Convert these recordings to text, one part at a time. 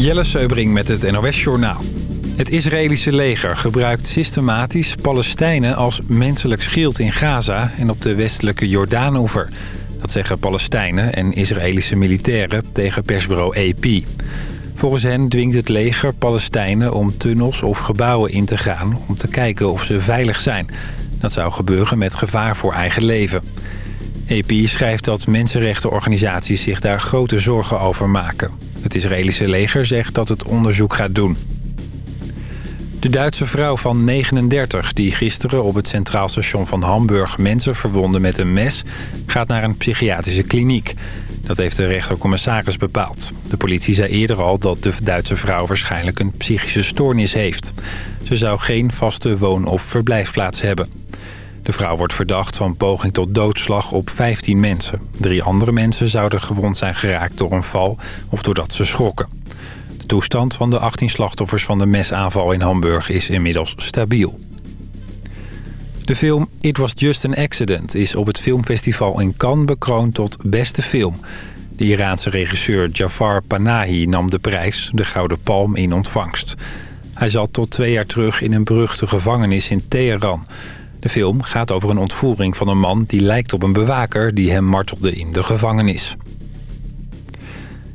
Jelle Seubring met het NOS Journaal. Het Israëlische leger gebruikt systematisch Palestijnen als menselijk schild in Gaza en op de westelijke Jordaanoever. Dat zeggen Palestijnen en Israëlische militairen tegen persbureau AP. Volgens hen dwingt het leger Palestijnen om tunnels of gebouwen in te gaan om te kijken of ze veilig zijn. Dat zou gebeuren met gevaar voor eigen leven. AP schrijft dat mensenrechtenorganisaties zich daar grote zorgen over maken. Het Israëlische leger zegt dat het onderzoek gaat doen. De Duitse vrouw van 39, die gisteren op het Centraal Station van Hamburg mensen verwonde met een mes, gaat naar een psychiatrische kliniek. Dat heeft de rechtercommissaris bepaald. De politie zei eerder al dat de Duitse vrouw waarschijnlijk een psychische stoornis heeft. Ze zou geen vaste woon- of verblijfplaats hebben. De vrouw wordt verdacht van poging tot doodslag op 15 mensen. Drie andere mensen zouden gewond zijn geraakt door een val of doordat ze schrokken. De toestand van de 18 slachtoffers van de mesaanval in Hamburg is inmiddels stabiel. De film It Was Just an Accident is op het filmfestival in Cannes bekroond tot beste film. De Iraanse regisseur Jafar Panahi nam de prijs, de Gouden Palm, in ontvangst. Hij zat tot twee jaar terug in een beruchte gevangenis in Teheran... De film gaat over een ontvoering van een man die lijkt op een bewaker... die hem martelde in de gevangenis.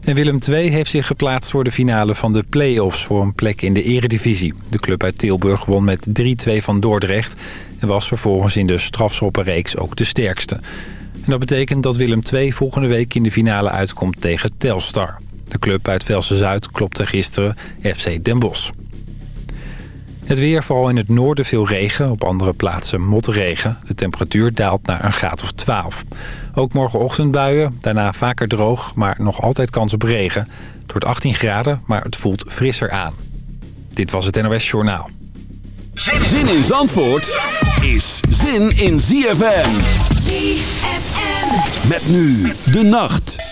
En Willem II heeft zich geplaatst voor de finale van de play-offs... voor een plek in de eredivisie. De club uit Tilburg won met 3-2 van Dordrecht... en was vervolgens in de strafschoppenreeks ook de sterkste. En dat betekent dat Willem II volgende week in de finale uitkomt tegen Telstar. De club uit Velsen-Zuid klopte gisteren FC Den Bosch. Het weer, vooral in het noorden veel regen, op andere plaatsen motregen. De temperatuur daalt naar een graad of 12. Ook morgenochtend buien, daarna vaker droog, maar nog altijd kans op regen. Het wordt 18 graden, maar het voelt frisser aan. Dit was het NOS Journaal. Zin in Zandvoort is zin in ZFM. ZFM. Met nu de nacht.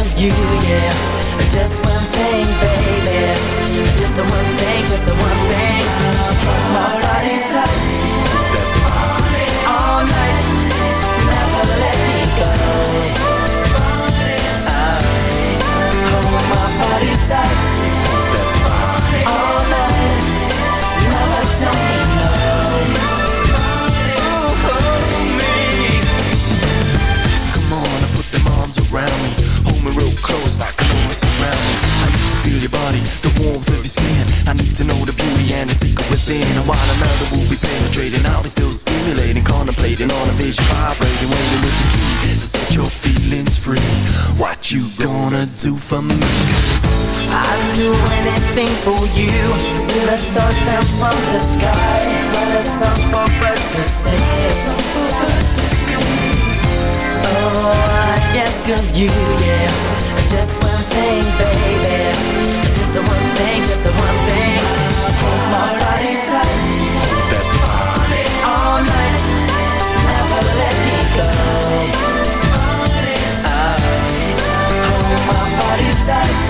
Of you, yeah. Just one thing, baby. Just one thing, just one thing. My body And while another will be penetrating. I'll be still stimulating, contemplating on a vision Vibrating, waiting with the key to set your feelings free. What you gonna do for me? I'd do anything for you. Still a start down from the sky But a song for birds to sing. Oh, I ask of you, yeah. Just one thing, baby. Just one thing, just one thing. Hold my go I hold my body tight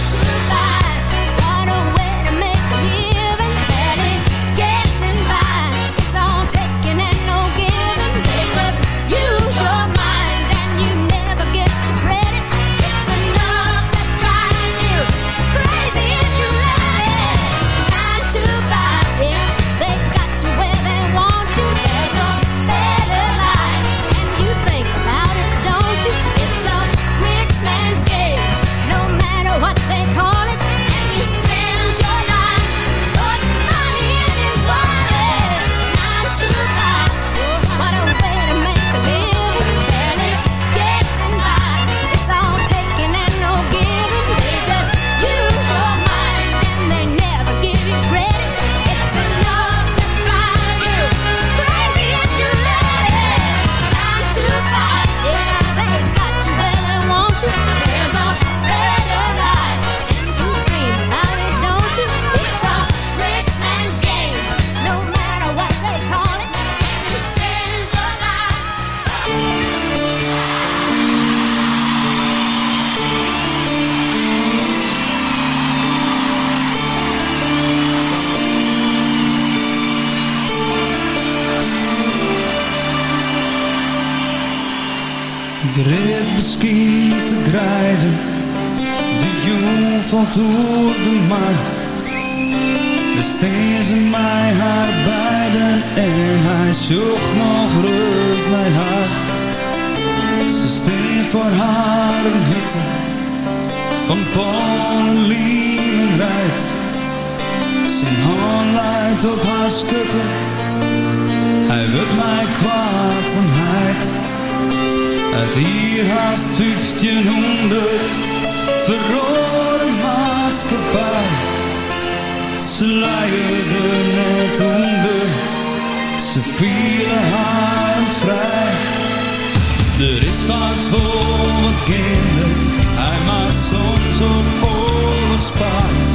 beginnen. Hij maakt soms op oorlogspaard,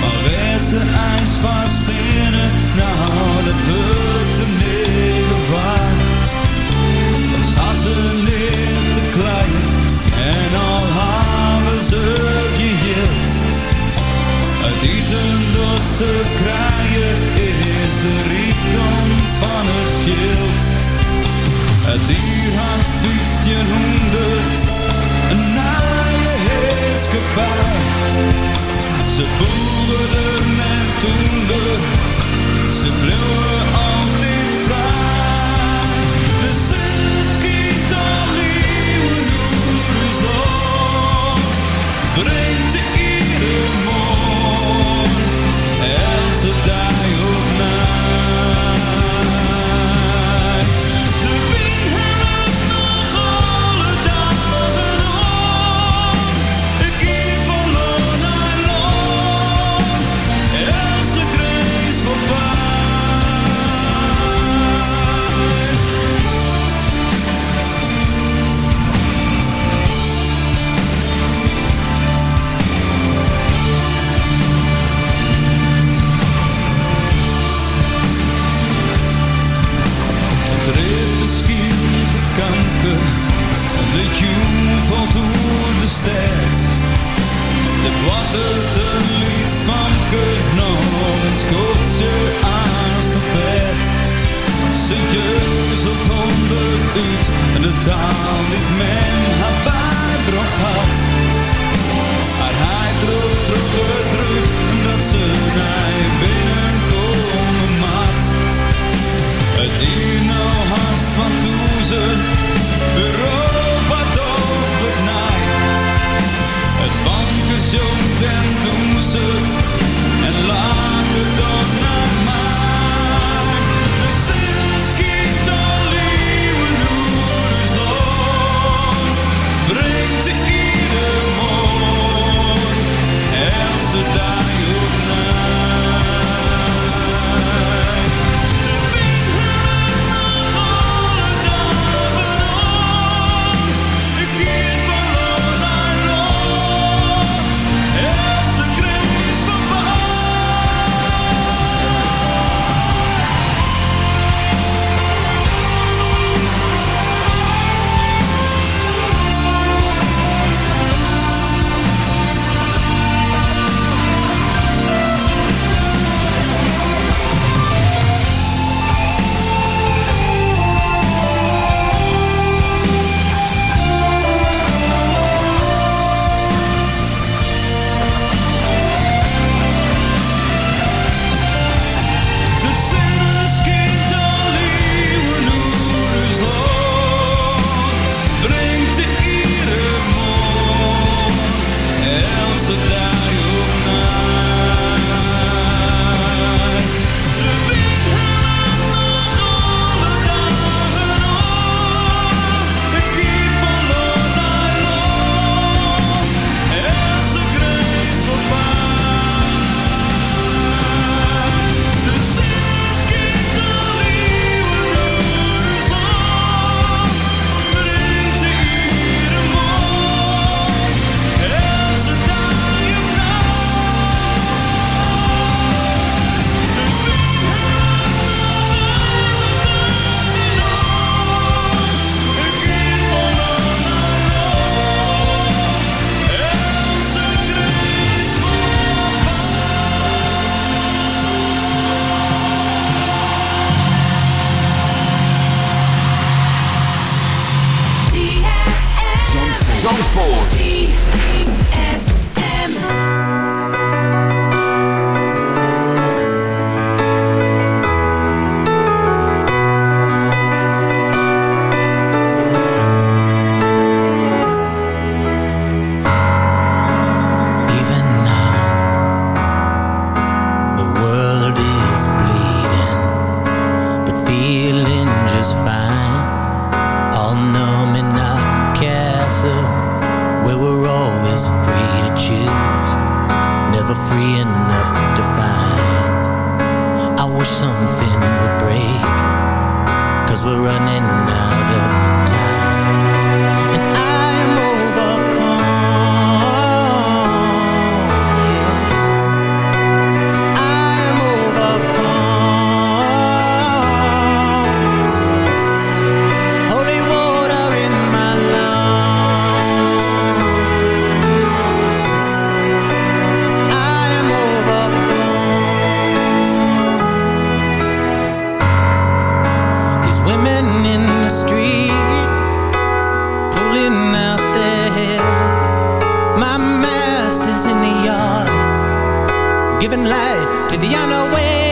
maar werd zijn ijs vast. Ze boeren en toen de, ze bleven giving light to the unaware.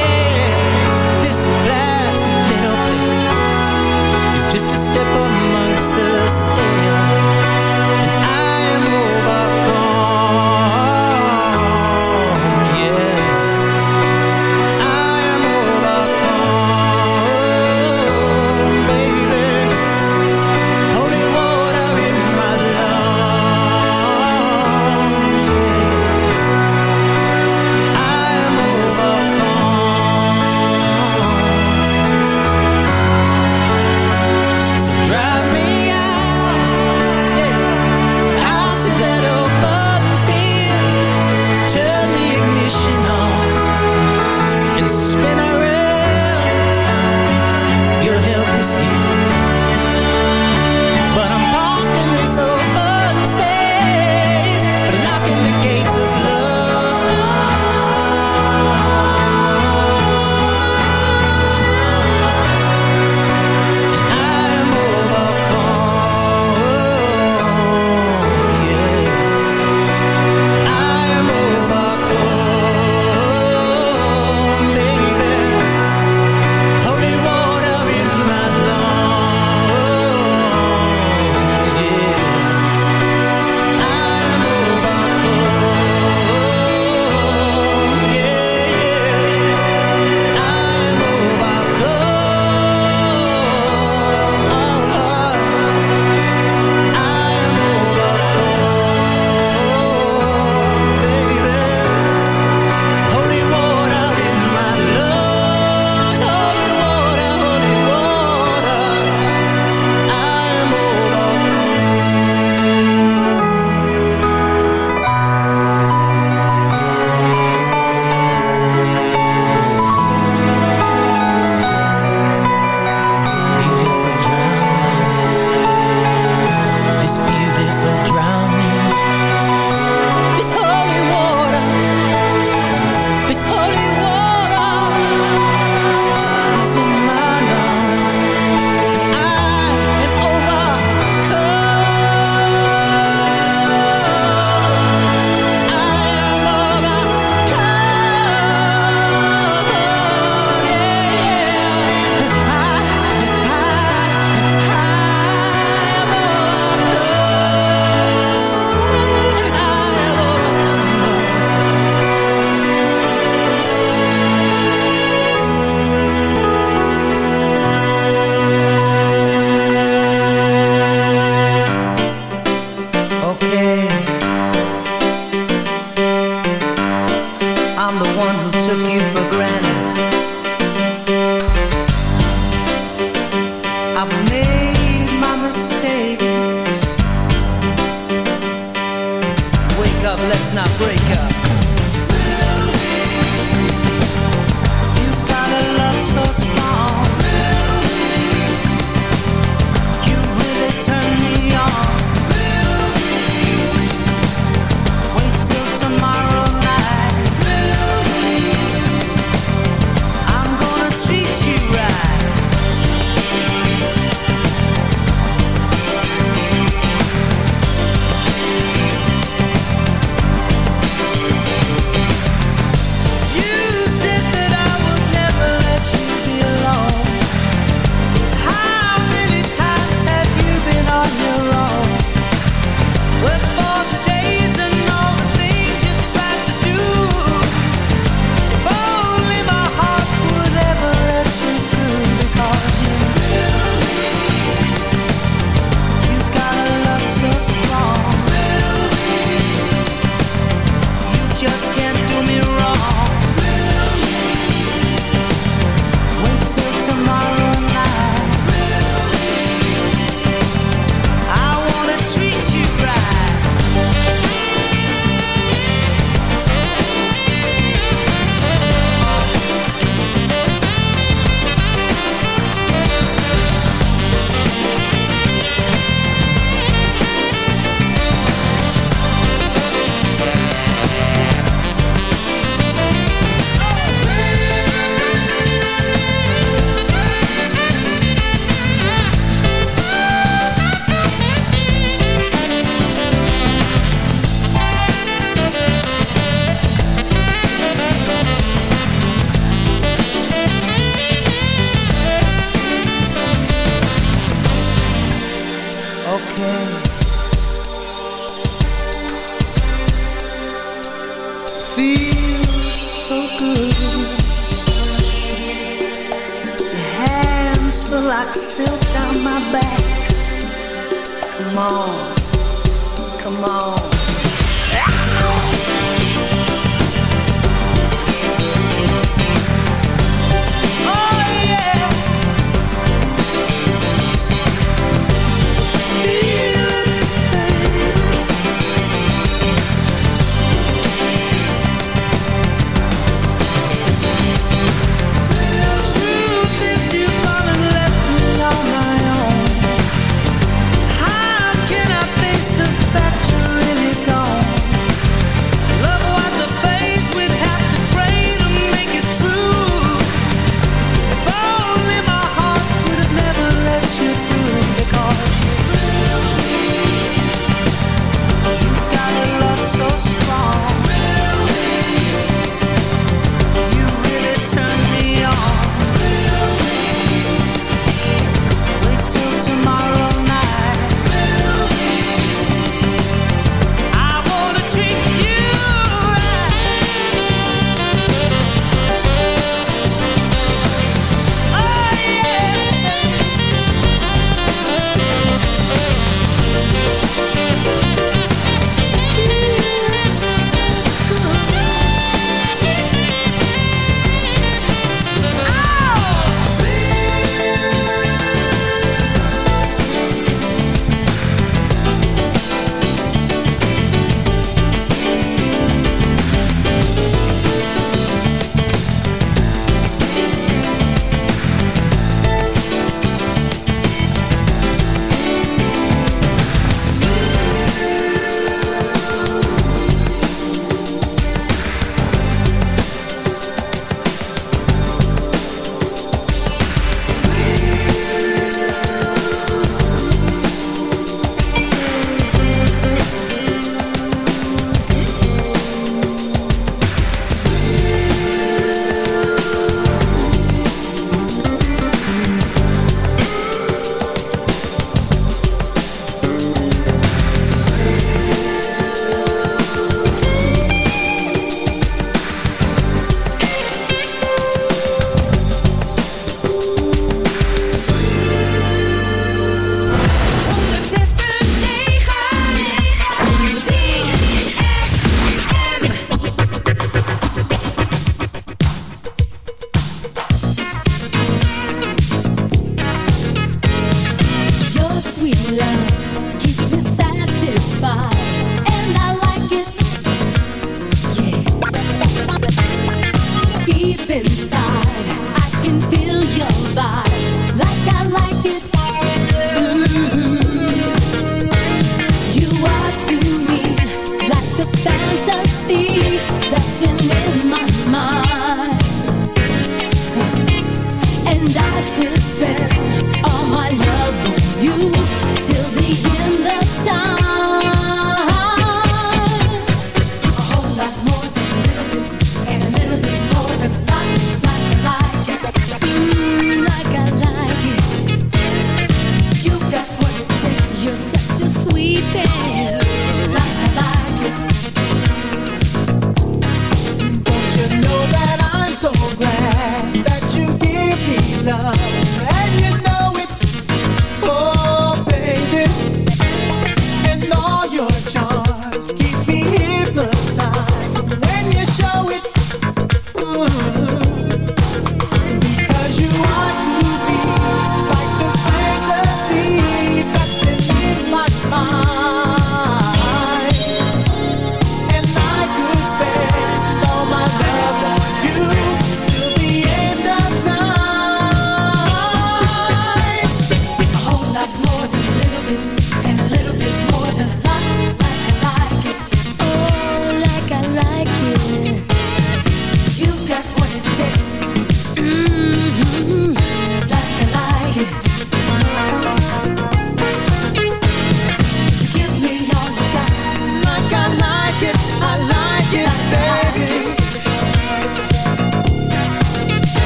Come on.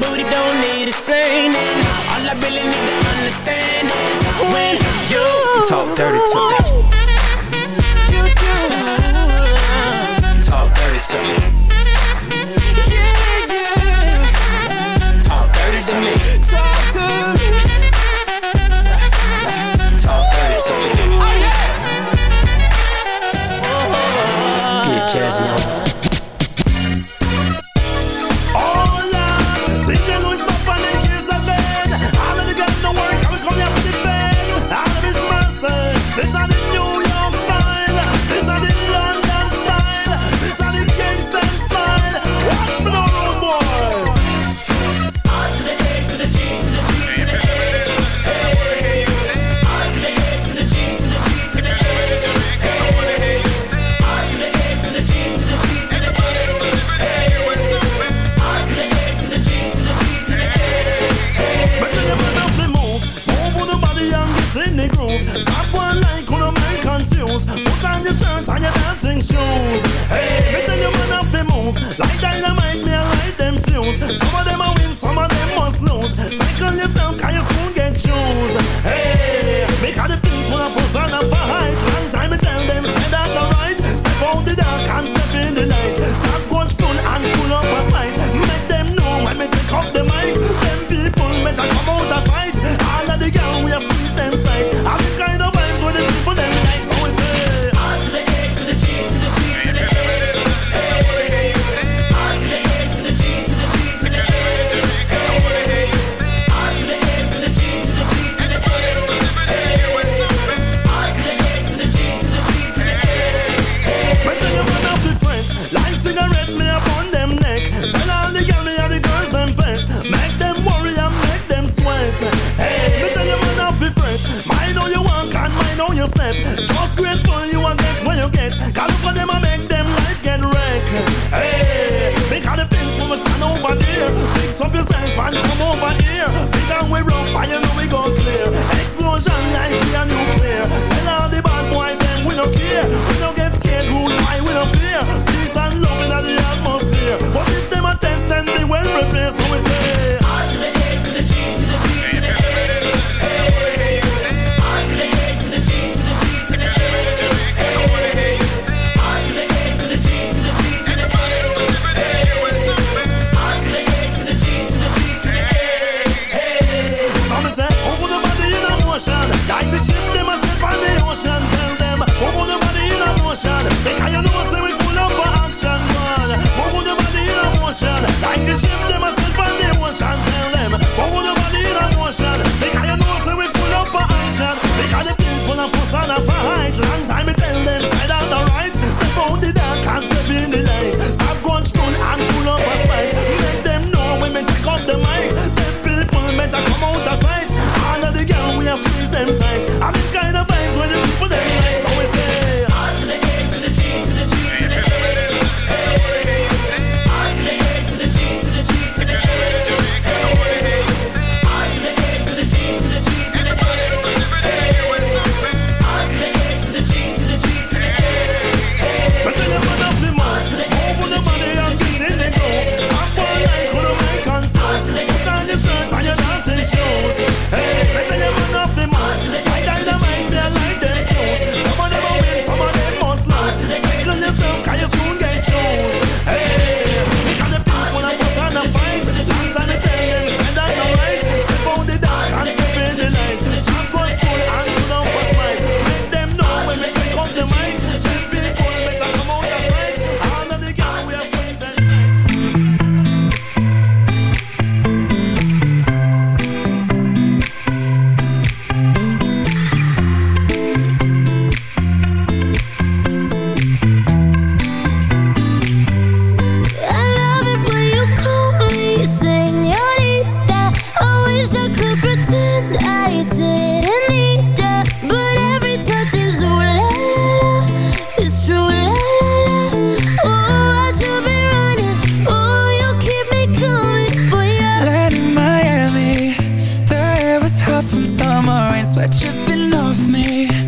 booty don't need explaining. All I really need to understand is when you talk dirty to me. In the groove. Stop one like on a man confused. Put on your shirt and your dancing shoes. Hey, dripping off me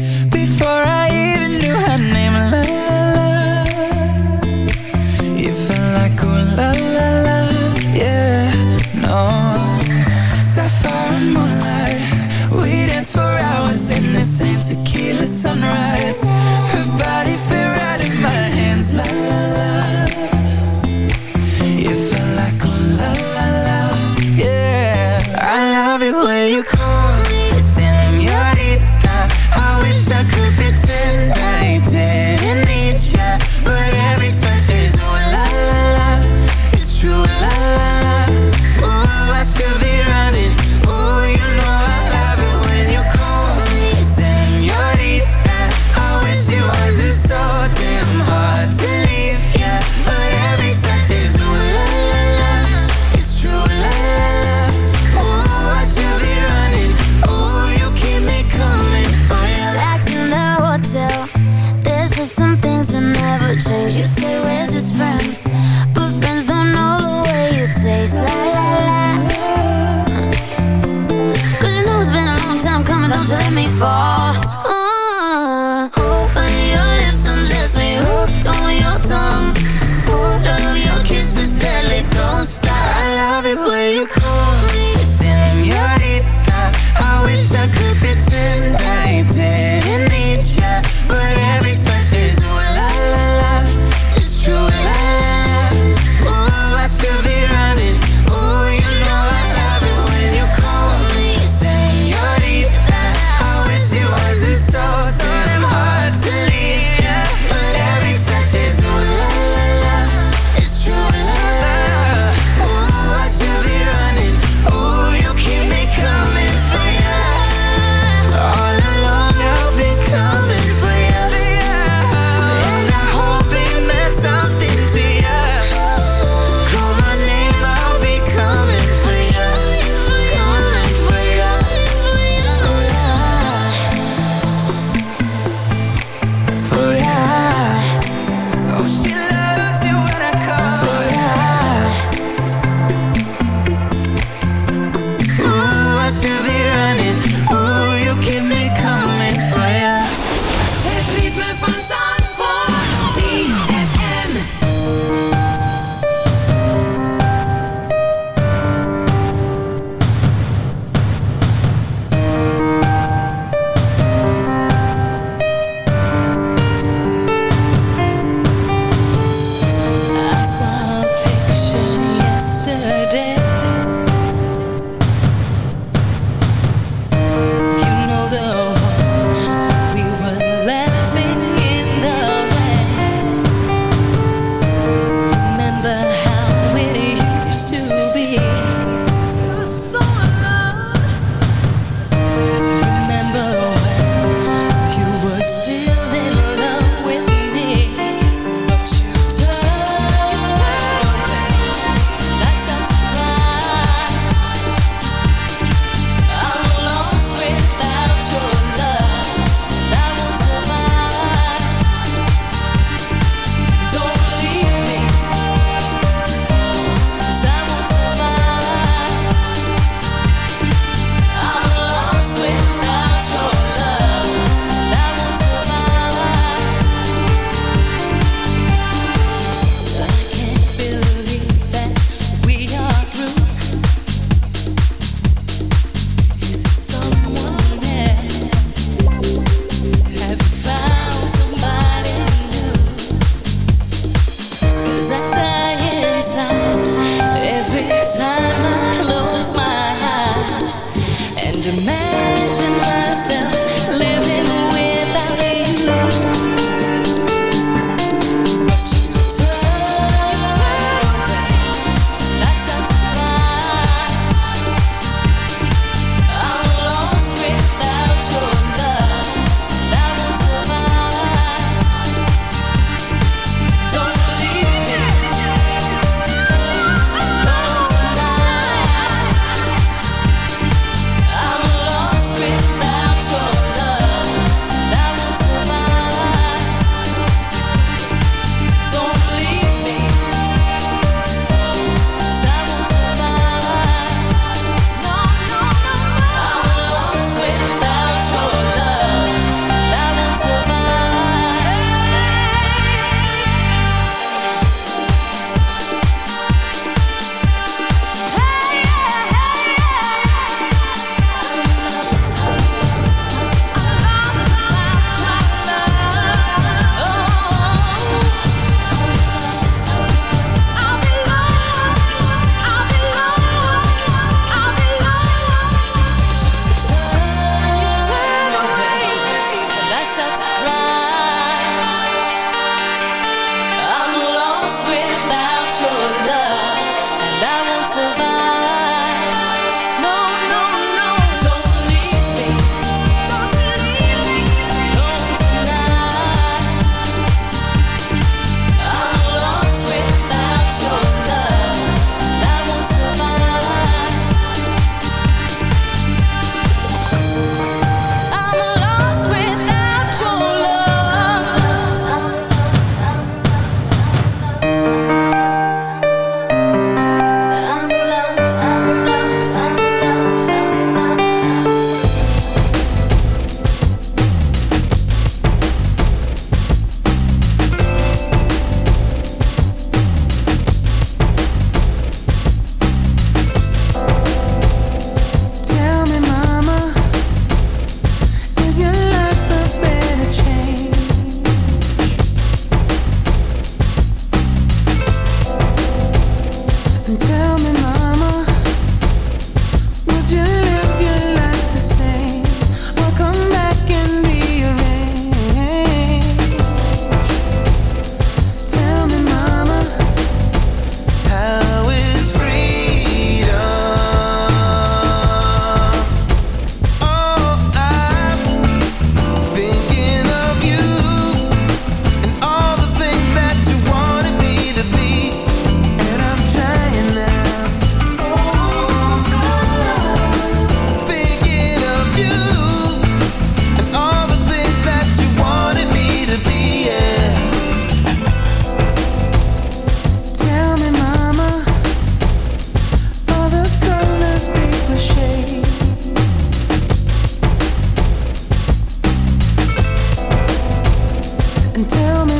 Hey